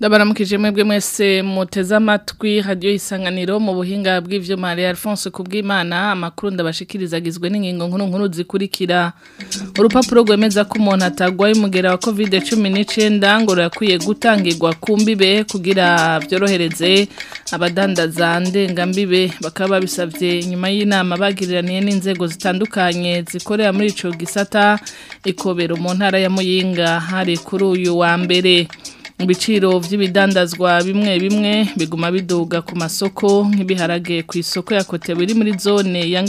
ndabaramukije mwebwe mwese muteze amatwi hadiyo isanganiro mu buhinga bw'ivyuma Marie Alphonse kubw'Imana amakuru ndabashikiriza agizwe n'ingingo nkuru nkuru zikurikira urupapuro rwemeza ko umuntu atagwaye umugera wa COVID-19 ngo yakwiye gutangirwa kumbibe kugira byorohereze abadandaza ndengambibe bakaba babisabye nyuma y'inama bagiriraniye n'inzego zitandukanye zikorera muri ico gisata ikobero mu ntara ya Muyinga hari kuri uyu wa mbere ibiciro by'ibidandazwa bimwe bimwe biguma biduga ku masoko nk'ibiharage ku isoko ya kote biri muri zone ya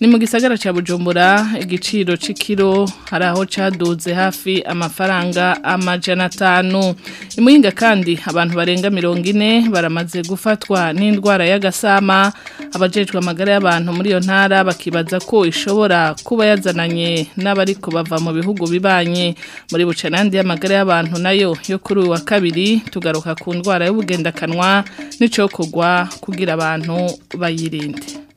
ni mu gisagara cya bujumbura igiciro cy'ikiro hari aho cyaduze hafi amafaranga amajana atanu imuhinga kandi abantu barenga mirongo ine baramaze gufatwa n'indwara y'agasama abajejwe amagara y'abantu muri iyo ntara bakibaza ko ishobora kuba yazananye n'abariko bava mu bihugu bibanye muri bucanandi y'amagara y'abantu nayo yo kuri uyu wa kabiri tugaruka ku ndwara y'ubugendakanwa n'icyo kugwa kugira abantu bayirinde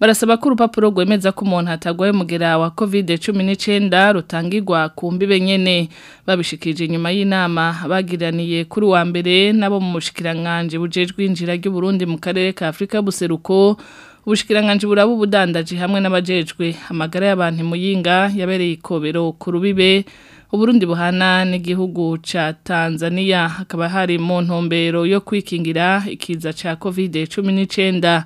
barasaba ko urupapuro rwemeza ko umuntu atagwaye umugera wa covid cumi n'icyenda rutangirwa ku mbibe nyine babishikije nyuma y'inama bagiraniye kuri wa mbere nabo mu mushikiranganje bujejwe injira Burundi mu karere ka Afrika buseruko ubushikiranganji buraba ubudandaji hamwe n'abajejwe amagara y'abantu muyinga yabereye ikobero ku rubibe uburundi buhana n'igihugu ca Tanzania hakaba hari mu ntumbero yo kwikingira ikiza ca covid 19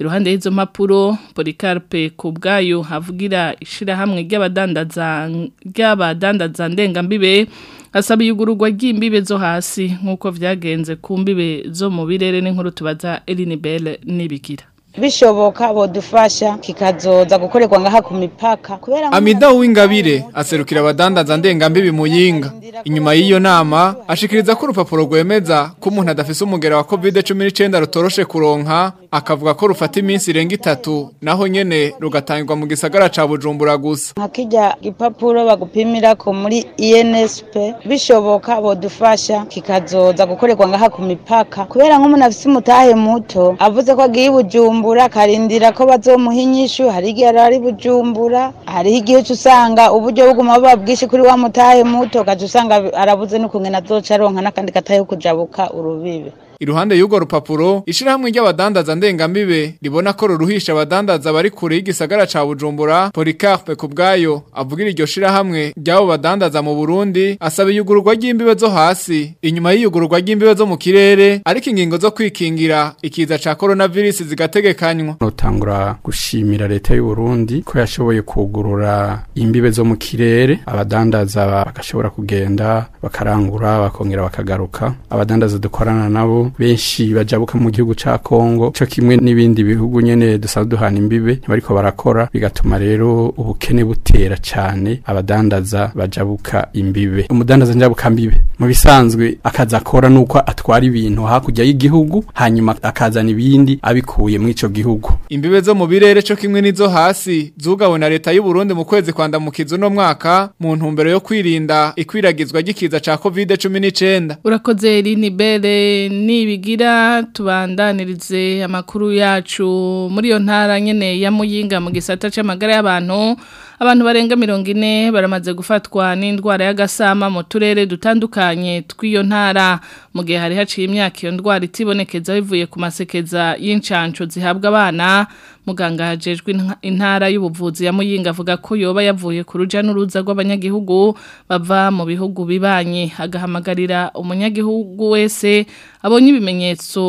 iruhande y'izo mpapuro Policarpe ku bwayo havugira ishirahamwe ry'abadandaza ry'abadandaza ndengambibe asaba iyugururwa ry'imbibe zo hasi nk'uko vyagenze ku mbibe zo mu birere n'inkuru tubaza Eline Bell nibigira bishoboka bodufasha kikazoza gukorerwa ngaha ku mipaka amida w'ingabire aserukira abadandaza ndengambibi mu yinga inyuma y'iyo nama ashikiriza ko urupapuro rwemeza ko umuntu adafise umugera wa covid cumi n'icyenda rutoroshe kuronka akavuga ko rufata iminsi irenga itatu naho nyene rugatangirwa mu gisagara ca bujumbura gusa nka gipapuro bagupimira ko muri insp bishoboka bodufasha kikazoza gukorerwa ngaha ku mipaka kubera nk'umuntu afise umutahe muto avuze ko agiye i bujumbura bujumbura akarindira ko bazomuha inyishu hari igihe yari ari bujumbura hariho igihe uca usanga uburyo buguma buba bwinshi kuri wa mutahe muto ukaca usanga arabuze n'ukungena azoca aronka n'akandi katahe kujabuka urubibe iruhande yugo rupapuro ishirahamwe ry'abadandaza ndengambibe ribona ko ruruhisha abadandaza bari kure y'igisagara ca Bujumbura Policarpe kubgayo avuga iryo shirahamwe ry'abo badandaza mu Burundi asaba iyugururwa ry'imbibe zo hasi inyuma y'iyugururwa ry'imbibe zo mu kirere ariko ingingo zo kwikingira ikiza ca coronavirus zigategekanywa notangura gushimira leta y'u Burundi ko yashoboye kugurura imbibe zo mu kirere abadandaza bagashobora kugenda bakarangura bakongera bakagaruka abadandaza dukorana nabo benshi bajabuka mu gihugu cya Kongo cyo kimwe n'ibindi bihugu nyene dusanzwe duhana imbibe ntibariko barakora bigatuma rero ubukene butera cyane abadandaza bajabuka imbibe umudandaza njabuka mbibe mu bisanzwe akaza akora nuko atwara ibintu hakurya y'igihugu hanyuma akazana ibindi abikuye mu icyo gihugu imbibe zo mu birere cyo kimwe n'izo hasi zugawe na leta y'u Burundi mu kwezi kwa ndamukizo no mwaka mu ntumbero yo kwirinda ikwiragizwa gikiza cya covid-19 urakoze Rinibere ni bigira tubandanirize amakuru yacu muri iyo ntara nyene ya muyinga mu gisata c'amagara y'abantu abantu barenga mirongo ine baramaze gufatwa n'indwara y'agasama mu turere dutandukanye tw'iyo ntara mu gihe hari haciye imyaka iyo ndwara itibonekeza bivuye ku masekeza y'incanco zihabwa abana muganga hajejwe intara y'ubuvuzi ya muyinga avuga ko yoba yavuye ku ruja n'uruza rw'abanyagihugu bava mu bihugu bibanye agahamagarira umunyagihugu wese abonye ibimenyetso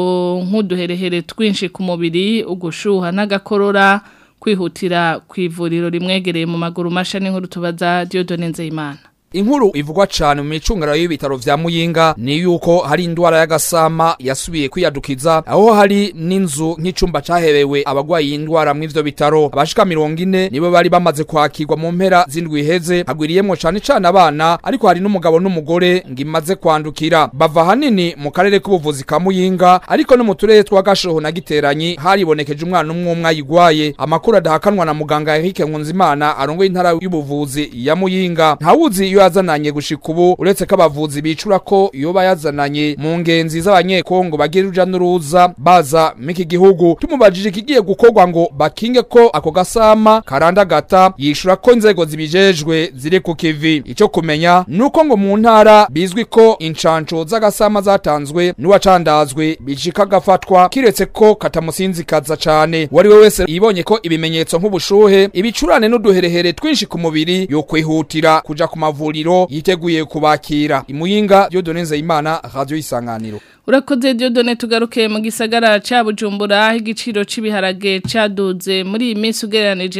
nk'uduherehere twinshi ku mubiri ugushuha n'agakorora kwihutira ku ivuriro rimwegereye mu maguru mashya n'inkuru tubaza Dieudonne Nzeyimana inkuru ivugwa cyane mu micungararo y'ibitaro vya muyinga ni yuko hari indwara y'agasama yasubiye kwiyadukiza aho hari n'inzu nk'icumba caherewe abagwayi indwara mw'ivyo bitaro abashika mirongo ine nibo bari bamaze kwakirwa mu mpera z'indwi iheze hagwiriyemwo cane cane abana ariko hari n'umugabo n'umugore ngo imaze kwandukira bava hanini mu karere k'ubuvuzi ka muyinga ariko no mu turere twa gashoho na giteranyi haribonekeje umwana umwe umwe ayigwaye amakuru adahakanwa na muganga Eric Nkunzimana arongoye intara y'ubuvuzi ya muyinga ntawuzi iyo yazananye gushika ubu uretse ko abavuzi bicura ko iyo bayazananye mu ngenzi z'abanyekongo bagira uruja n'uruza baza miki gihugu tumubajije ikigiye gukorwa ngo bakinge ko ako gasama karandagata yishura ko inzego zibijejwe ziri ku kivi icyo kumenya nuko ngo mu ntara bizwi ko incanco z'agasama zatanzwe n'uwacandazwe bijika agafatwa kiretse ko katamusinzikaza cyane wari we wese yibonye ko ibimenyetso nk'ubushuhe ibicurane n'uduherehere twinshi ku mubiri yo kwihutira kujya ku mavuriro umuriro yiteguye kubakira imuyinga Dieudonne Nzeyimana radio isanganiro urakoze Dieudonne tugaruke mu gisagara ca Bujumbura igiciro c'ibiharage caduze muri iyi minsi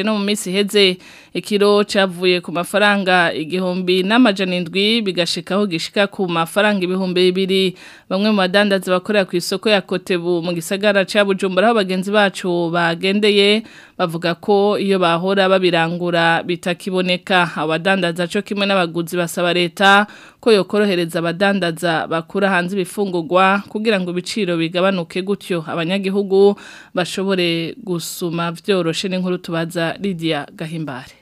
no mu minsi heze ikiro cavuye ku mafaranga igihumbi n'amajana indwi bigashikaho gishika ku mafaranga ibihumbi bibiri bamwe mu badandazi bakorera ku isoko ya Kotebu mu gisagara ca Bujumbura aho bagenzi bacu bagendeye bavuga ko iyo bahora babirangura bitakiboneka abadandaza cyo kimwe n'abaguzi basaba leta ko yokorohereza abadandaza bakura hanze ibifungurwa kugira ngo biciro bigabanuke gutyo abanyagihugu bashobore gusuma byoroshe n'inkuru tubaza Lydia Gahimbare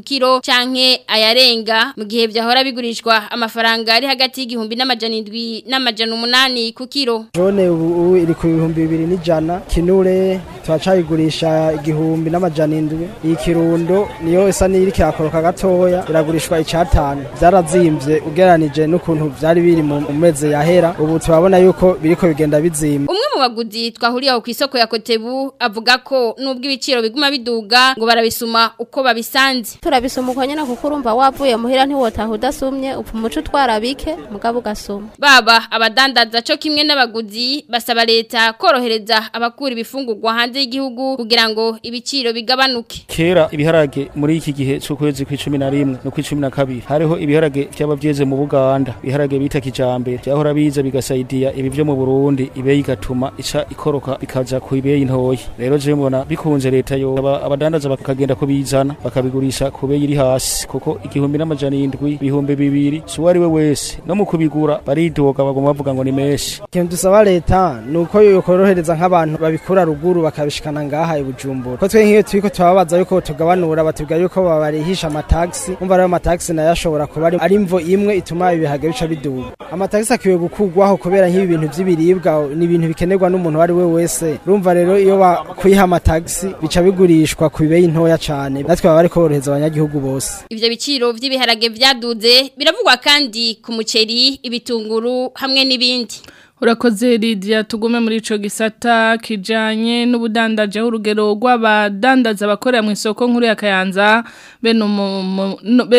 kiro canke ayarenga mu gihe byahora bigurishwa amafaranga ari hagati y'igihumbi n'amajana indwi n'amajana umunani ku kiro jone ubu iri ku bihumbi bibiri n'ijana kinure turacayigurisha igihumbi n'amajana indwi iyi kirundo niyo isa n'iri kirakoroka gatoya iragurishwa icyatanu byarazimvye ugeranije n'ukuntu byari biri mu mezi yahera ubu turabona yuko biriko bigenda bizimba umwe mu baguzi twahuriye aho isoko ya kotebu avuga ko nubwo ibiciro biguma biduga ngo barabisuma uko babisanze turabisuma uko nyene kuko urumva wavuye muhira ntiwotaha udasumye upfa umuco utwarabike mugabo ugasuma baba abadandaza cyo kimwe n'abaguzi basaba leta korohereza abakura ibifungurwa hanze y'igihugu kugira ngo ibiciro bigabanuke kera ibiharage muri iki gihe cyo kwezi kw'icumi na rimwe no kw'icumi na kabiri hariho ibiharage by'abavyeze mu Buganda ibiharage bita kijambere byahora biza bigasaidiya ibi byo mu Burundi ibe igatuma ica ikoroka bikaza ku ibeyi ntoya rero je mbona bikunze leta yo abadandaza bakagenda kubizana bakabigurisha ku beyi iri hasi kuko igihumbi n'amajana indwi ibihumbi bibiri so ari we wese no mu kubigura baridoga bagomba bavuga ngo ni menshi ikintu dusaba leta nuko yo korohereza nk'abantu babikura ruguru bakabisha bishikana ngaha i Bujumbura ko twe nk'iyo turiko tubabaza yuko tugabanura batubwira yuko babarihisha amataxi umva rero amataxi nayo ashobora kuba ari imvo imwe ituma ibihaga bica biduga amataxi akwiye gukurwaho kubera nk'ibi bintu vy'ibiribwa ni ibintu bikenerwa n'umuntu ari we wese urumva rero iyo bakwiha amataxi bica bigurishwa ku beyi ntoya cyane natwe baba bariko borohereza abanyagihugu bose Ibyo biciro vy'ibiharage vyaduze biravugwa kandi ku muceri ibitunguru hamwe n'ibindi urakoze Lydia tugume muri ico gisata kijanye n'ubudandaje urugero rw'abadandaza abakorera mu isoko nkuru ya Kayanza beno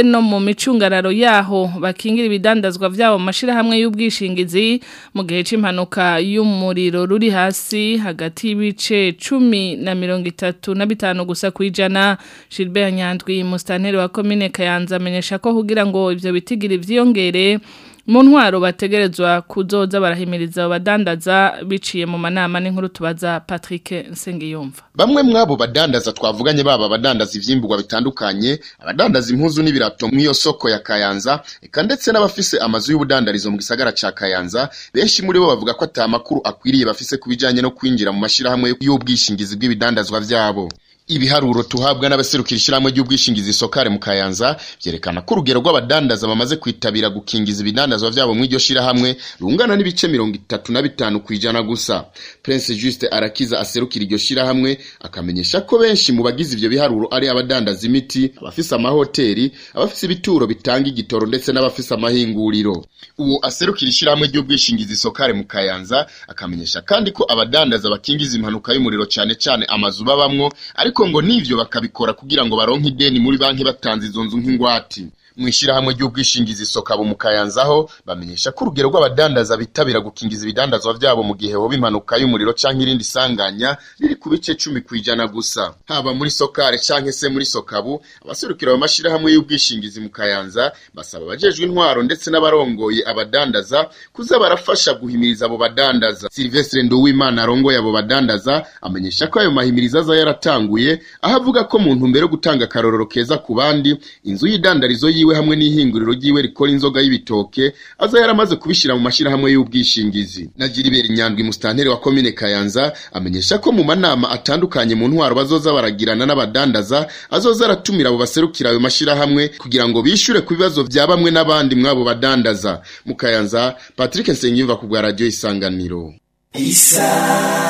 no mu micungararo yaho bakingira ibidandazwa byabo mashira hamwe y'ubwishingizi mu gihe c'impanuka y'umuriro ruri hasi hagati y'ibice 10 na 35 gusa kwijana Gilbert Nyandwi mustaneri wa commune Kayanza amenyesha ko kugira ngo ibyo bitigiri vyiyongere mu ntwaro bategerezwa kuzoza barahimiriza abadandaza biciye mu manama n'inkuru tubaza Patrick Nsengiyumva bamwe mwabo badandaza twavuganye baba abadandaza ivyimburwa bitandukanye abadandaza impuzu n'ibirato mu iyo soko ya Kayanza eka ndetse n'abafise amazu y'ubudandarizo mu gisagara ca Kayanza benshi muri bo bavuga ko atamakuru akwiriye bafise kubijanye no kwinjira mu mashira hamwe y'ubwishingizi bw'ibidandazwa vyabo ibiharuro tuhabwa n'abaserukira ishyirahamwe ry'ubwishingizi sokare mu kayanza byerekana ko urugero rw'abadandaza bamaze kwitabira gukingiza ibidandazwa byabo mu iryo shyirahamwe rungana n'ibice mirongo itatu na bitanu ku ijana gusa prince juste arakiza aserukira iryo shyirahamwe akamenyesha ko benshi mu bagize ibyo biharuro ari abadandaza imiti abafise amahoteli abafise ibituro bitanga igitoro ndetse n'abafise amahinguriro uwo aserukira ishyirahamwe ry'ubwishingizi sokare mu kayanza akamenyesha kandi ko abadandaza bakingiza impanuka y'umuriro cyane cyane amazu babamwo ari ariko ngo n'ibyo bakabikora kugira ngo baronke ideni muri banki batanze izo nzu nk'ingwate mu ishyirahamwe ry'ubwishingizi soka mu kayanzaho bamenyesha ko urugero rw'abadandaza bitabira gukingiza ibidandazwa byabo mu gihe hoba impanuka y'umuriro cyangwa irindi sanganya riri ku bice cumi ku ijana gusa haba muri sokare cyangwa se muri sokabu abaserukira mu mashyirahamwe y'ubwishingizi mu kayanza basaba abajejwe intwaro ndetse n'abarongoye abadandaza kuza barafasha guhimiriza abo badandaza silvestre nduwimana arongoye abo badandaza amenyesha ko ayo mahimiriza aza yaratanguye aho avuga ko mu ntumbero yo gutanga akarorero keza ku bandi inzu y'idandarizo yi yiwe hamwe n'ihinguriro ryiwe rikora inzoga y'ibitoke aza yaramaze kubishyira mu mashyirahamwe y'ubwishingizi nagiribera inyandwi musitanteri wa komine kayanza amenyesha ko mu manama atandukanye mu ntwaro bazoza baragirana n'abadandaza azoza aratumira abo baserukira ayo mashyirahamwe kugira ngo bishyure ku bibazo bya bamwe n'abandi mw'abo badandaza mu kayanza patrick nsengiyumva ku bwa radiyo isanganiro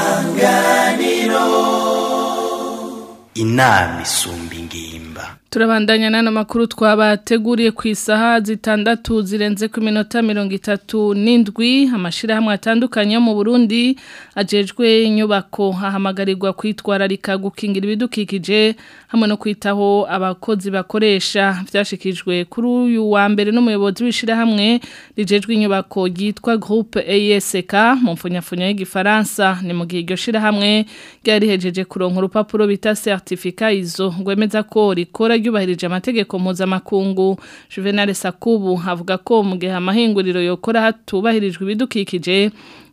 isanganiro inama isumba ingimba turabandanya n'ano makuru twabateguriye ku isaha zitandatu zirenze ku minota mirongo itatu n'indwi amashyirahamwe atandukanye mu burundi agejwe inyubako ahamagarirwa kwitwararika gukingira ibidukikije hamwe no kwitaho abakozi bakoresha byashikijwe kuri uyu wa mbere n'umuyobozi w'ishyirahamwe rijejwe inyubako ryitwa groupe ESK mu mfunyafunyo y'igifaransa ni mu gihe iryo shyirahamwe ryari rihejeje kuronka urupapuro bita certificat izo rwemeza ko rikora ryubahirije amategeko mpuzamakungu juvenal sakubu havuga ko mu gihe amahinguriro yokora hatubahirijwe ibidukikije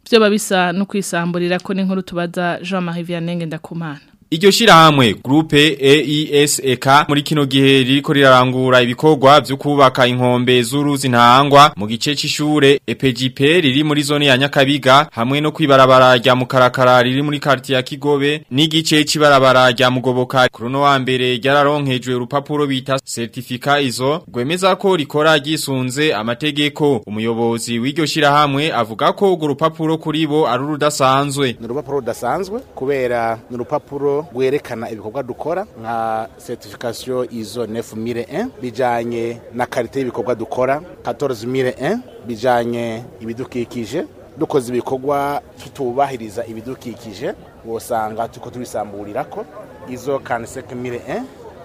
byo babisa no kwisamburira ko n'inkuru tubaza jean marie vianney ndakumana Iryo shirahamwe Groupe EISEK muri kino gihe ririko rirarangura ibikorwa byo kubaka inkombe z'uruzi ntangwa mu gice c'ishure EPGP riri muri zone ya Nyakabiga hamwe no kwibarabara rya Mukarakara riri muri quartier ya Kigobe n'igice c'ibarabara rya Mugoboka kuruno wa mbere ryararonkejwe urupapuro bita certificat izo gwemeza ko rikora gisunze amategeko umuyobozi w'iryo shirahamwe avuga ko urupapuro kuribo ari urudasanzwe n'urupapuro rudasanzwe kubera n'urupapuro urupapuro ibikorwa dukora nka certification izo 9001 bijyanye na karite y'ibikorwa dukora 14001 bijyanye ibidukikije dukoze ibikorwa tutubahiriza ibidukikije wosanga tuko tubisamburira ko izo kaniseke mire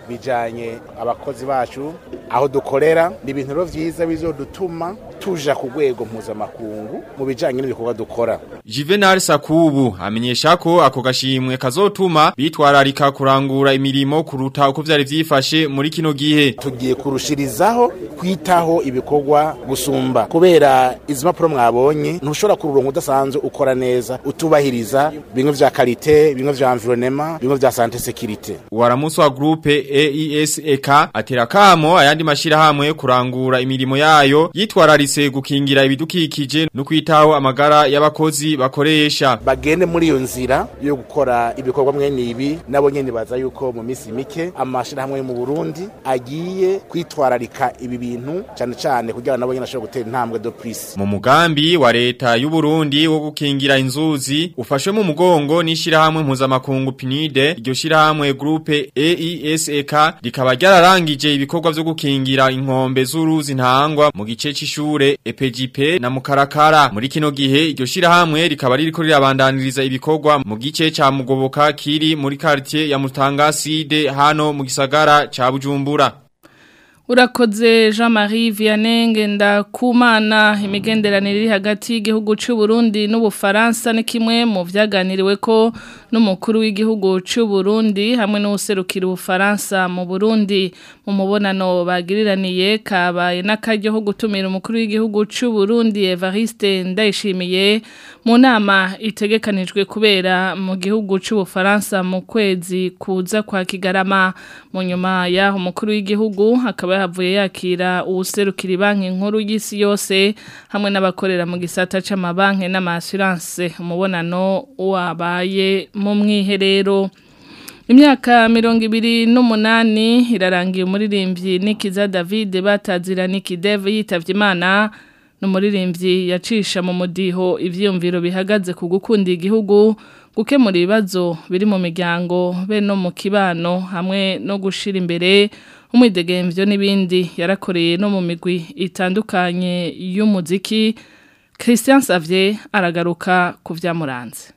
bijyanye abakozi bacu aho dukorera ni ibintu byiza bizodutuma tuja ku rwego mpuzamakungu mu bijyanye n'ibikorwa dukora Jivenari Sakubu amenyesha ko ako gashimwe kazotuma bitwararika kurangura imirimo kuruta uko vyari vyifashe muri kino gihe. Tugiye kurushirizaho kwitaho ibikorwa gusumba kubera izi pro mwabonye ntushobora kururonka udasanzwe ukora neza utubahiriza bimwe vya kalite bimwe vya environnement bimwe vya santé sécurité. waramuso wa groupe AESEK aterakamo ayandi mashira hamwe kurangura imirimo yayo yitwararise gukingira ibidukikije no kwitaho amagara y'abakozi bakoresha bagende muri iyo nzira yo gukora ibikorwa mwene ibi nabo nyene baza yuko mu misi mike amashyirahamwe mu Burundi agiye kwitwararika ibi bintu cyane cyane kugira nabo nyene ashobora gutera intambwe do prise mu mugambi wa leta y'u Burundi wo gukingira inzuzi ufashwe mu mugongo nishyirahamwe mpuzamakungu pinide iryo shyirahamwe groupe EISEK rikaba ryararangije ibikorwa vyo gukingira inkombe z'uruzi ntangwa mu gice c'ishure EPGP na mukarakara muri kino gihe iryo shyirahamwe rikaba riri kuri abandaniriza ibikorwa mu gice ca mugoboka kiri muri quartier ya Mutanga Side hano mu gisagara ca Bujumbura Urakoze Jean-Marie Vianney Ndakumana imigenderanire iri hagati y'igihugu cy'u Burundi n'ubufaransa ni kimwe mu vyaganiriwe ko n'umukuru w'igihugu cy'u Burundi hamwe u ubufaransa mu Burundi mu mubonano bagiriranije kabaye n'akajyo ho gutumira umukuru w'igihugu cy'u Burundi Evariste Ndayishimiye mu nama itegekanijwe kubera mu gihugu cy’u cy'ubufaransa mu kwezi kuza kwa Kigarama mu nyuma ya umukuru w'igihugu akaba yahavuye yakira uwuserukira banki nkuru y'isi yose hamwe n'abakorera mu gisata c'amabanki n'amasuranse umubonano wabaye mu mwiherero imyaka mirongo ibiri n'umunani irarangiye umuririmbyi nikiza david batazira nikideve yitabye imana n'umuririmbyi yacisha mu mudiho ivyiyumviro bihagaze ku gukunda igihugu gukemura ibibazo biri mu miryango be no mu kibano hamwe no gushira imbere umwidegemvyo n'ibindi yarakoreye no mu migwi itandukanye y'umuziki christian savier aragaruka ku vyamuranze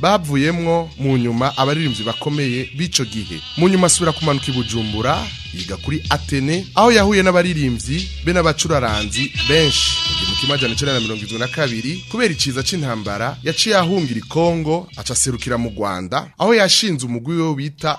bavuyemwo mu nyuma abaririmbyi bakomeye b'ico gihe mu nyuma asubira kumanuka i bujumbura yiga kuri atene aho yahuye n'abaririmbyi be n'abacuraranzi benshi mu kimajana icenda na mirongo irindwi na kabiri kubera iciza cy’intambara yaciye ahungira ikongo aca aserukira mu rwanda aho yashinze umugwi we bita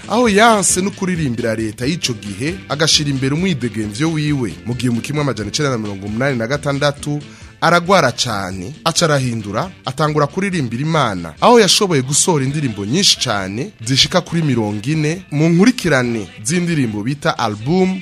aho yanse no kuririmbira leta y'icyo gihe agashyira imbere umwidegembyo wiwe mu gihumbi kimwe amajyana icyenda na mirongo umunani na gatandatu aragwara cyane aca arahindura atangura kuririmbira imana aho yashoboye gusohora indirimbo nyinshi cyane zishika kuri mirongo ine mu nkurikirane z'indirimbo bita album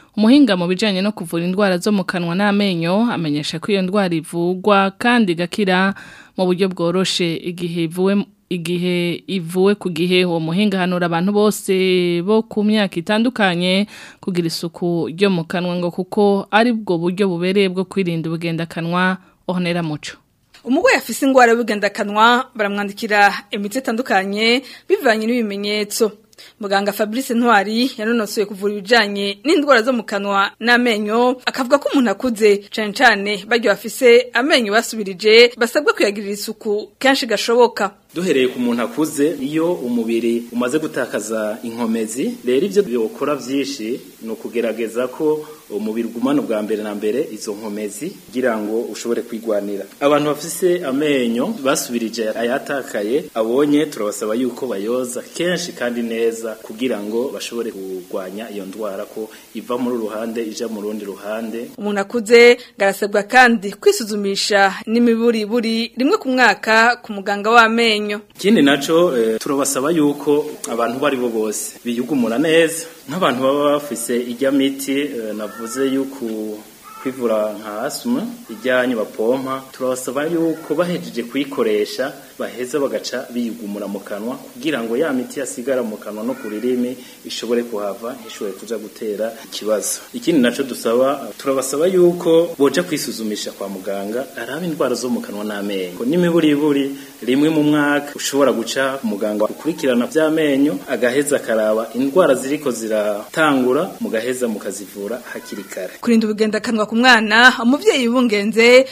umuhinga mu bijyanye no kuvura indwara zo mu kanwa n'amenyo amenyesha ko iyo ndwara ivugwa kandi gakira mu buryo bworoshe igihe ivuwe igihe ivuwe ku gihe uwo muhinga hanura abantu bose bo ku myaka itandukanye kugira isuku ryo mu kanwa ngo kuko ari bwo buryo bubereye bwo kwirinda ubugendakanwa ohonera muco umugore afise ingwara y'ubugendakanwa baramwandikira imiti itandukanye bivanye n'ibimenyetso muganga fabrice ntwari yanonosoye kuvura ibijyanye n'indwara zo mu kanwa n'amenyo akavuga ko umuntu akuze cyane cyane baryo bafise amenyo basubirije basabwa kuyagirira isuku kenshi gashoboka duhereye ku muntu akuze iyo umubiri umaze gutakaza inkomezi rero ibyo byokora byinshi ni ukugerageza ko umubiri ugumana ubwa mbere na mbere izo nkomezi kugira ngo ushobore kwigwanira abantu bafise amenyo basubirije ayatakaye abonye turabasaba yuko bayoza kenshi kandi neza kugira ngo bashobore kugwanya iyo ndwara ko iva muri ruhande ija mu rundi ruhande umuntu akuze garasabwa kandi kwisuzumisha n'imiburi buri rimwe ku mwaka ku muganga w'amenyo ikindi naco e, turabasaba yuko abantu bari bo bose biyugumura neza nk'abantu baba bafise ijya miti eh, navuze y'uku kwivura nka asuma ijyanye bapompa turabasaba yuko bahejeje kuyikoresha baheza bagaca biyigumura mu kanwa kugira ngo ya miti yasigara mu kanwa no ku rurimi ishobore kuhava ntishobore kuja gutera ikibazo ikindi naco dusaba turabasaba yuko boja kwisuzumisha kwa muganga araba indwara zo mu kanwa n'amenyo n'imiburiburi rimwe mu mwaka ushobora guca muganga ukurikirana by'amenyo agaheza akaraba indwara ziriko ziratangura mugaheza mukazivura hakiri kare kurinda ubugendakanwa ku mwana umubyeyi wungenze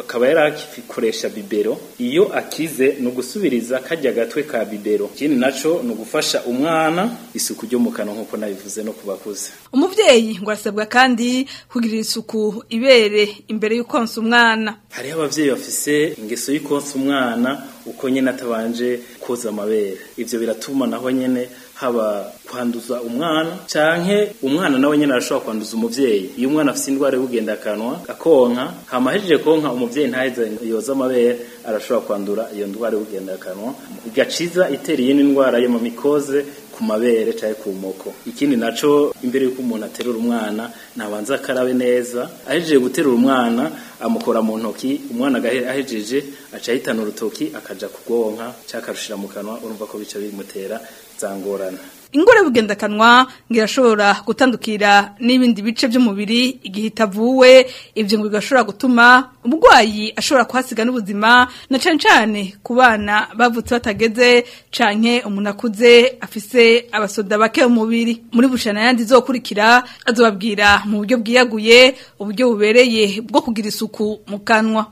akaba yari akikoresha bibero iyo akize ni ugusubiriza kajya gatwe ka bibero ikindi nacyo ni ugufasha umwana isuku ryo mu kanwa nk'uko nabivuze no ku bakuze umubyeyi ngo asabwa kandi kugirira isuku ibere imbere y'uko konsa umwana hariho ababyeyi bafite afise ingeso y'ukonsa umwana uko nyene atabanje koza amabere ivyo biratuma naho nyene haba kwanduza umwana canke umwana nawe nyene arashobora kwanduza umuvyeyi iyo umwana afise indwara y'ubugendakanwa akonka hama ahejeje konka umuvyeyi ntaheze yoza amabere arashobora kwandura iyo ndwara akanwa igaciza itera iyindi ndwara y'amamikoze ku mabere cyangwa ku moko ikindi naco imbere y'uko umuntu aterura umwana ntabanza akarabe neza ahejeje guterura umwana amukora mu ntoki umwana ahejeje aca ahitana urutoki akajya kugonka cyangwa akarushira mu kanwa urumva ko bica bimutera zangorana ingore y'ubugendakanwa irashobora gutandukira n'ibindi bice by'umubiri igihe itavuwe ibyo ngo bigashobora gutuma umurwayi ashobora kuhasiga n'ubuzima na cyane cyane ku bavutse batageze canke umunakuze, afise abasoda bake mu mubiri muri bushana yandi zokurikira azobabwira mu buryo bwiyaguye uburyo bubereye bwo kugira isuku mu kanwa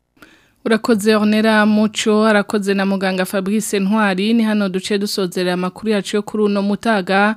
urakoze onera muco arakoze na muganga fabrice ntwari ni hano duce dusozerera amakuru yacu yo kuri uno mutaga